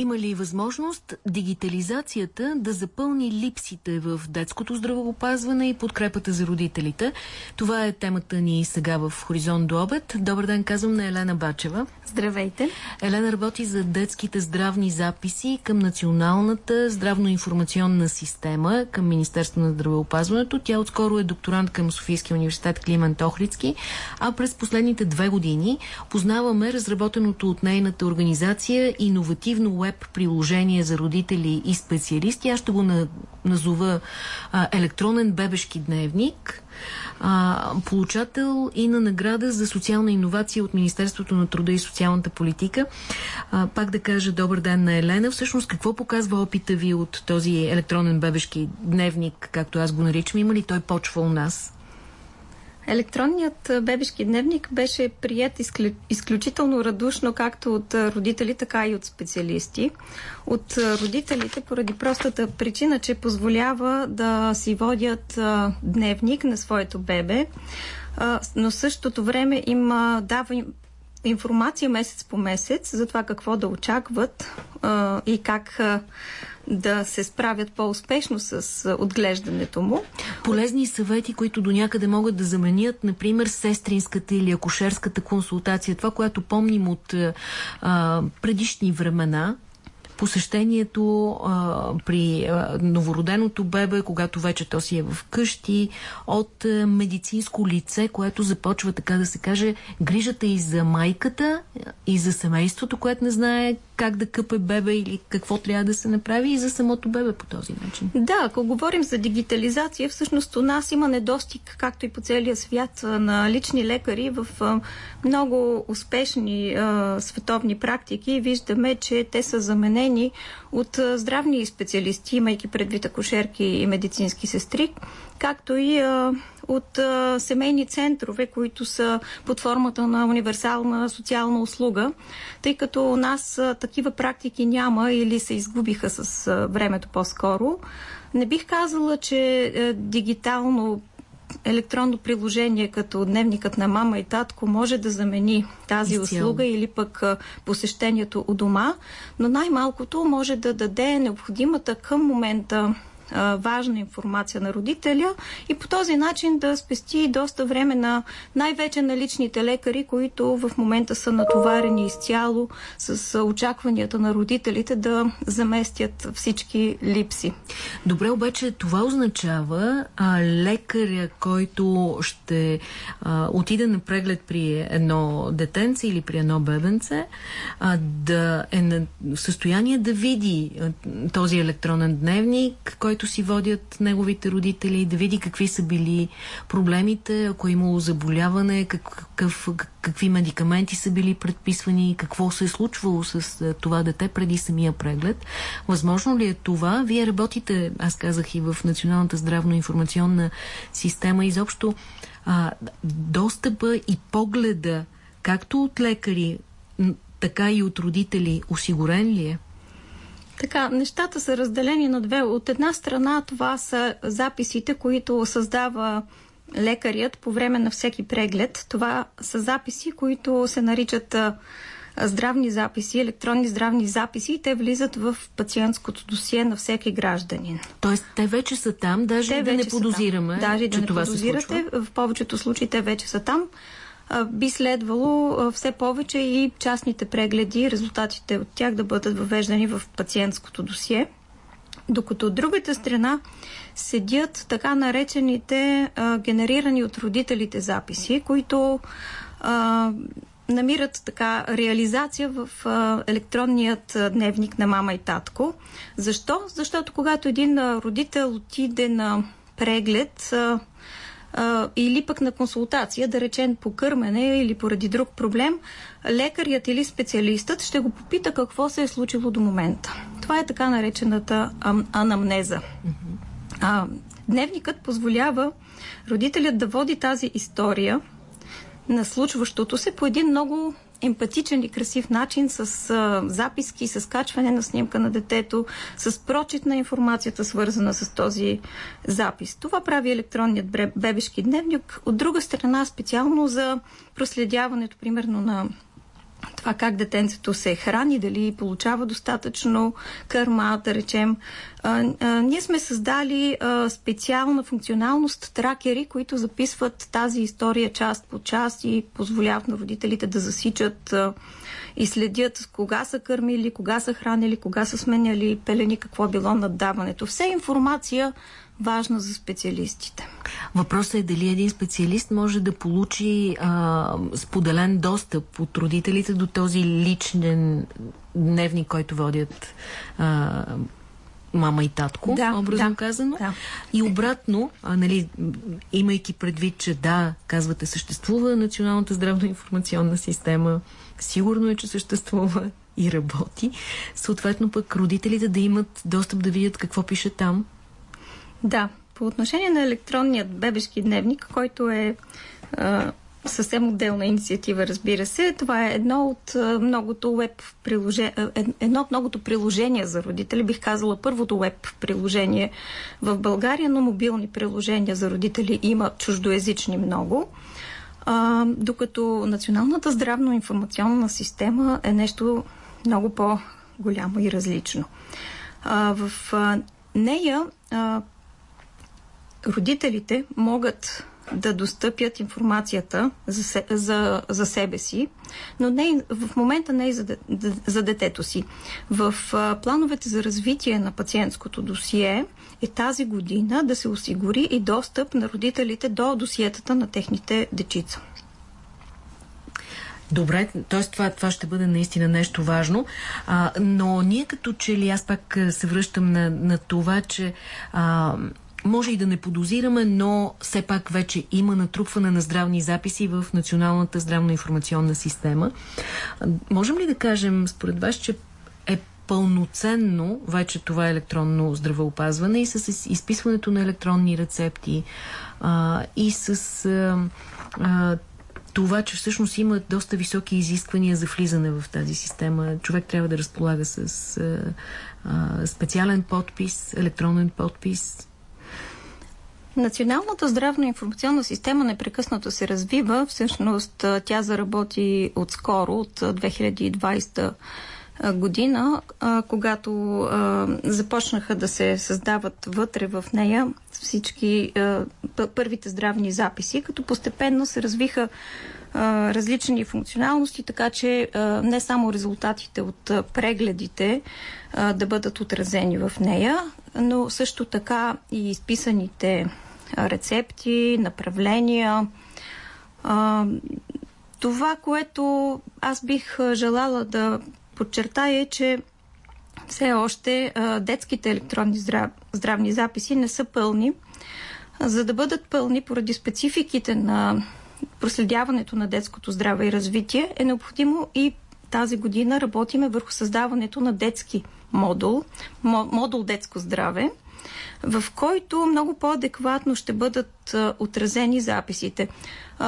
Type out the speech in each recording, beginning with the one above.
Има ли възможност дигитализацията да запълни липсите в детското здравеопазване и подкрепата за родителите? Това е темата ни сега в Хоризонт до обед. Добър ден, казвам на Елена Бачева. Здравейте. Елена работи за детските здравни записи към Националната здравно-информационна система към Министерство на здравеопазването. Тя отскоро е докторант към Софийския университет Климент Охридски, а през последните две години познаваме разработеното от нейната организация иновативно веб приложение за родители и специалисти. Аз ще го назова а, електронен бебешки дневник. А, получател и на награда за социална иновация от Министерството на труда и социалната политика. А, пак да кажа добър ден на Елена. Всъщност какво показва опита ви от този електронен бебешки дневник, както аз го наричам? Има ли той почва у нас? Електронният бебешки дневник беше прият изключително радушно както от родители, така и от специалисти. От родителите поради простата причина, че позволява да си водят дневник на своето бебе, но същото време им дава информация месец по месец за това какво да очакват и как да се справят по-успешно с отглеждането му. Полезни съвети, които до някъде могат да заменят, например, сестринската или акушерската консултация. Това, което помним от а, предишни времена, посещението а, при а, новороденото бебе, когато вече то си е в къщи, от а, медицинско лице, което започва, така да се каже, грижата и за майката, и за семейството, което не знае как да къпе бебе или какво трябва да се направи и за самото бебе по този начин. Да, ако говорим за дигитализация, всъщност у нас има недостиг, както и по целия свят, на лични лекари в много успешни а, световни практики. Виждаме, че те са заменени от здравни специалисти, имайки предвид акушерки и медицински сестри, както и а, от а, семейни центрове, които са под формата на универсална социална услуга, тъй като у нас а, такива практики няма или се изгубиха с а, времето по-скоро. Не бих казала, че а, дигитално електронно приложение като дневникът на мама и татко може да замени тази Изцяло. услуга или пък посещението у дома, но най-малкото може да даде необходимата към момента а, важна информация на родителя и по този начин да спести доста време на най-вече наличните лекари, които в момента са натоварени изцяло с очакванията на родителите да заместят всички липси. Добре, обаче това означава а, лекаря, който ще а, отиде на преглед при едно детенце или при едно бебенце, а, да е на, в състояние да види а, този електронен дневник, който който си водят неговите родители, да види какви са били проблемите, ако е имало заболяване, какъв, какви медикаменти са били предписвани, какво се е случвало с е, това дете преди самия преглед. Възможно ли е това? Вие работите, аз казах и в Националната здравно-информационна система, изобщо а, достъпа и погледа както от лекари, така и от родители, осигурен ли е? Така, нещата са разделени на две. От една страна това са записите, които създава лекарят по време на всеки преглед. Това са записи, които се наричат здравни записи, електронни здравни записи и те влизат в пациентското досие на всеки гражданин. Тоест те вече са там, даже те да не подозираме, даже че да не това подозирате, се случва? В повечето случаи те вече са там би следвало все повече и частните прегледи, резултатите от тях да бъдат въвеждани в пациентското досие. Докато от другата страна седят така наречените а, генерирани от родителите записи, които а, намират така реализация в а, електронният дневник на мама и татко. Защо? Защото когато един родител отиде на преглед, а, а, или пък на консултация, да речем по кърмене или поради друг проблем, лекарят или специалистът ще го попита какво се е случило до момента. Това е така наречената ам, анамнеза. А, дневникът позволява родителят да води тази история на случващото се по един много емпатичен и красив начин с а, записки, с качване на снимка на детето, с прочит на информацията, свързана с този запис. Това прави електронният бебешки дневник. От друга страна, специално за проследяването, примерно, на това как детенцето се храни, дали получава достатъчно кърма, да речем. А, а, ние сме създали а, специална функционалност тракери, които записват тази история част по част и позволяват на родителите да засичат а, и следят кога са кърмили, кога са хранили, кога са сменяли пелени, какво е било наддаването. Все информация важна за специалистите. Въпросът е дали един специалист може да получи а, споделен достъп от родителите до този личен дневник, който водят а, мама и татко, да, образно да, казано. Да. И обратно, а, нали, имайки предвид, че да, казвате, съществува Националната здравна информационна система, сигурно е, че съществува и работи, съответно пък родителите да имат достъп да видят какво пише там, да, по отношение на електронният бебешки дневник, който е а, съвсем отделна инициатива, разбира се, това е едно от многото веб приложение, едно от многото приложения за родители, бих казала първото веб приложение в България, но мобилни приложения за родители има чуждоязични много. А, докато Националната здравно-информационна система е нещо много по-голямо и различно. А, в а, нея а, родителите могат да достъпят информацията за, за, за себе си, но не, в момента не и за, за детето си. В а, плановете за развитие на пациентското досие е тази година да се осигури и достъп на родителите до досиетата на техните дечица. Добре, т.е. Това, това ще бъде наистина нещо важно, а, но ние като че ли, аз пак се връщам на, на това, че а, може и да не подозираме, но все пак вече има натрупване на здравни записи в Националната здравна информационна система. Можем ли да кажем, според вас, че е пълноценно вече това електронно здравеопазване и с изписването на електронни рецепти а, и с а, това, че всъщност има доста високи изисквания за влизане в тази система. Човек трябва да разполага с а, специален подпис, електронен подпис, Националната здравна информационна система непрекъснато се развива. Всъщност тя заработи отскоро, от 2020 година, когато започнаха да се създават вътре в нея всички първите здравни записи, като постепенно се развиха различни функционалности, така че не само резултатите от прегледите да бъдат отразени в нея, но също така и изписаните рецепти, направления. Това, което аз бих желала да подчертая е, че все още детските електронни здрав... здравни записи не са пълни. За да бъдат пълни поради спецификите на проследяването на детското здраве и развитие, е необходимо и тази година работиме върху създаването на детски модул, модул детско здраве, в който много по-адекватно ще бъдат отразени записите.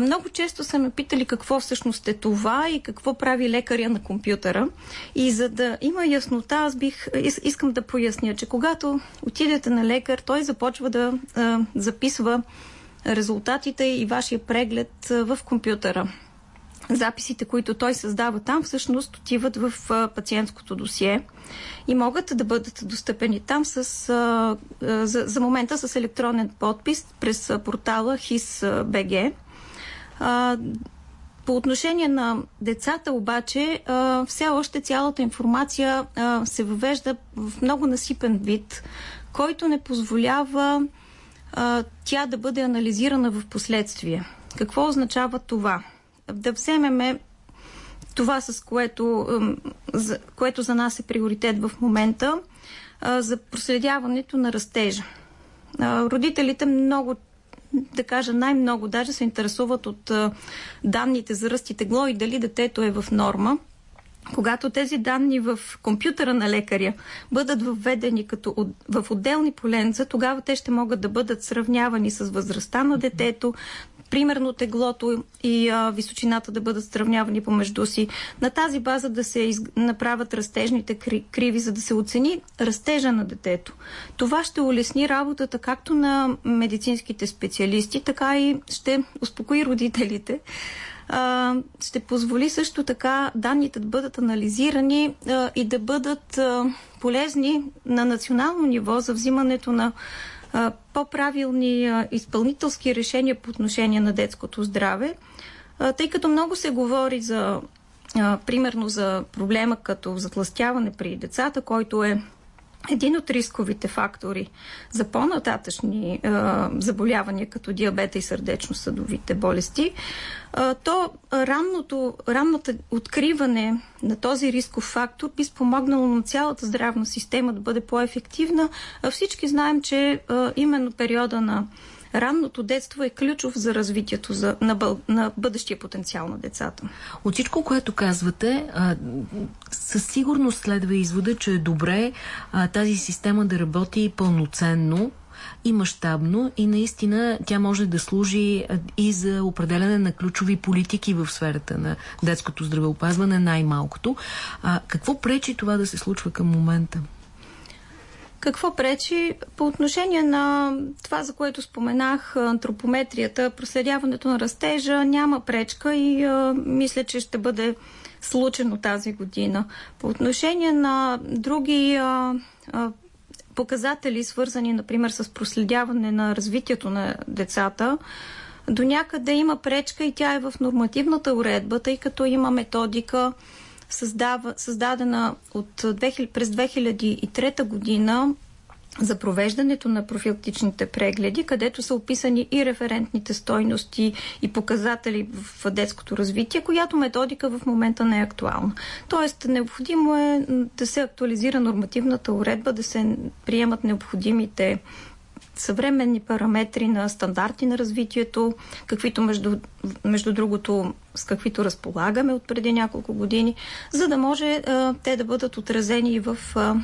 Много често са ме питали какво всъщност е това и какво прави лекаря на компютъра. И за да има яснота, аз бих ис, искам да поясня, че когато отидете на лекар, той започва да записва резултатите и вашия преглед в компютъра. Записите, които той създава там, всъщност отиват в пациентското досие и могат да бъдат достъпени там с, за, за момента с електронен подпис през портала HIS.BG. По отношение на децата обаче, все още цялата информация се въвежда в много насипен вид, който не позволява тя да бъде анализирана в последствие. Какво означава това? Да вземеме това, с което, за, което за нас е приоритет в момента, за проследяването на растежа. Родителите много да кажа най-много, даже се интересуват от данните за ръст и тегло и дали детето е в норма. Когато тези данни в компютъра на лекаря бъдат въведени като в отделни поленца, тогава те ще могат да бъдат сравнявани с възрастта на детето, примерно теглото и а, височината да бъдат сравнявани помежду си. На тази база да се из... направят растежните кри... криви, за да се оцени растежа на детето. Това ще улесни работата както на медицинските специалисти, така и ще успокои родителите а, ще позволи също така данните да бъдат анализирани а, и да бъдат а, полезни на национално ниво за взимането на по-правилни изпълнителски решения по отношение на детското здраве, тъй като много се говори за примерно за проблема като затластяване при децата, който е един от рисковите фактори за по-нататъчни е, заболявания, като диабета и сърдечно-съдовите болести, е, то ранното, ранното откриване на този рисков фактор би спомогнало на цялата здравна система да бъде по-ефективна. Всички знаем, че е, именно периода на ранното детство е ключов за развитието за, на, на бъдещия потенциал на децата. От всичко, което казвате, а, със сигурност следва извода, че е добре а, тази система да работи пълноценно, и мащабно и наистина тя може да служи и за определяне на ключови политики в сферата на детското здравеопазване най-малкото. Какво пречи това да се случва към момента? Какво пречи? По отношение на това, за което споменах, антропометрията, проследяването на растежа, няма пречка и а, мисля, че ще бъде случено тази година. По отношение на други а, а, показатели, свързани, например, с проследяване на развитието на децата, до някъде има пречка и тя е в нормативната уредба, тъй като има методика, създава, създадена от 2000, през 2003 година за провеждането на профилактичните прегледи, където са описани и референтните стойности и показатели в детското развитие, която методика в момента не е актуална. Тоест, необходимо е да се актуализира нормативната уредба, да се приемат необходимите съвременни параметри на стандарти на развитието, каквито между, между другото с каквито разполагаме от преди няколко години, за да може а, те да бъдат отразени и в а,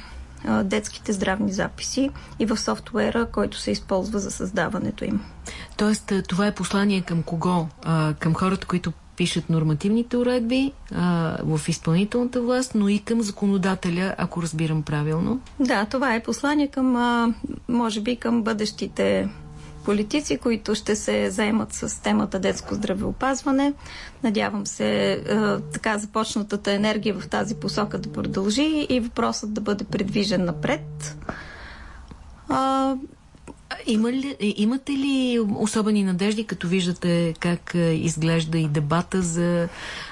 детските здравни записи и в софтуера, който се използва за създаването им. Тоест, това е послание към кого? Към хората, които пишат нормативните уредби а, в изпълнителната власт, но и към законодателя, ако разбирам правилно. Да, това е послание към, а, може би, към бъдещите политици, които ще се заемат с темата детско здравеопазване. Надявам се а, така започнатата енергия в тази посока да продължи и въпросът да бъде предвижен напред. А, има ли, имате ли особени надежди, като виждате как изглежда и дебата за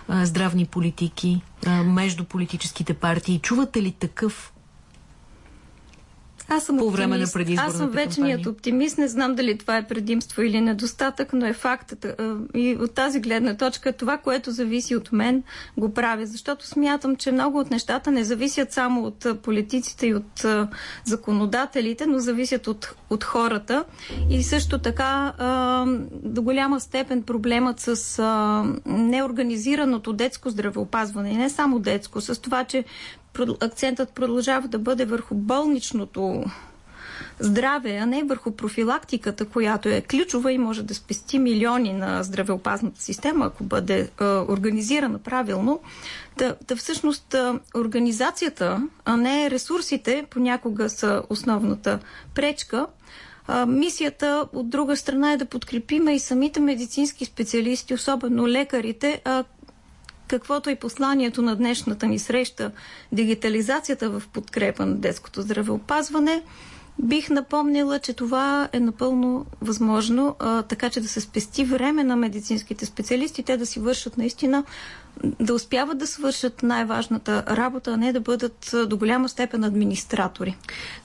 а, здравни политики между политическите партии? Чувате ли такъв аз съм по време оптимист. на предизборната Аз съм вечният кампания. оптимист. Не знам дали това е предимство или недостатък, но е фактът. И от тази гледна точка това, което зависи от мен, го правя. Защото смятам, че много от нещата не зависят само от политиците и от законодателите, но зависят от, от хората. И също така до голяма степен проблемът с неорганизираното детско здравеопазване. И не само детско, с това, че акцентът продължава да бъде върху болничното здраве, а не върху профилактиката, която е ключова и може да спести милиони на здравеопазната система, ако бъде а, организирана правилно. Да, да всъщност организацията, а не ресурсите, понякога са основната пречка. А, мисията, от друга страна, е да подкрепиме и самите медицински специалисти, особено лекарите, а, каквото и посланието на днешната ни среща, дигитализацията в подкрепа на детското здравеопазване, бих напомнила, че това е напълно възможно, а, така че да се спести време на медицинските специалисти, те да си вършат наистина да успяват да свършат най-важната работа, а не да бъдат до голяма степен администратори.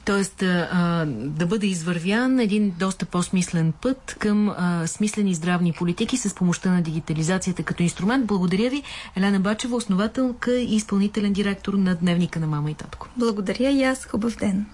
Тоест а, да бъде извървян един доста по-смислен път към а, смислени здравни политики с помощта на дигитализацията като инструмент. Благодаря ви, Елена Бачева, основателка и изпълнителен директор на Дневника на мама и татко. Благодаря и аз. Хубав ден.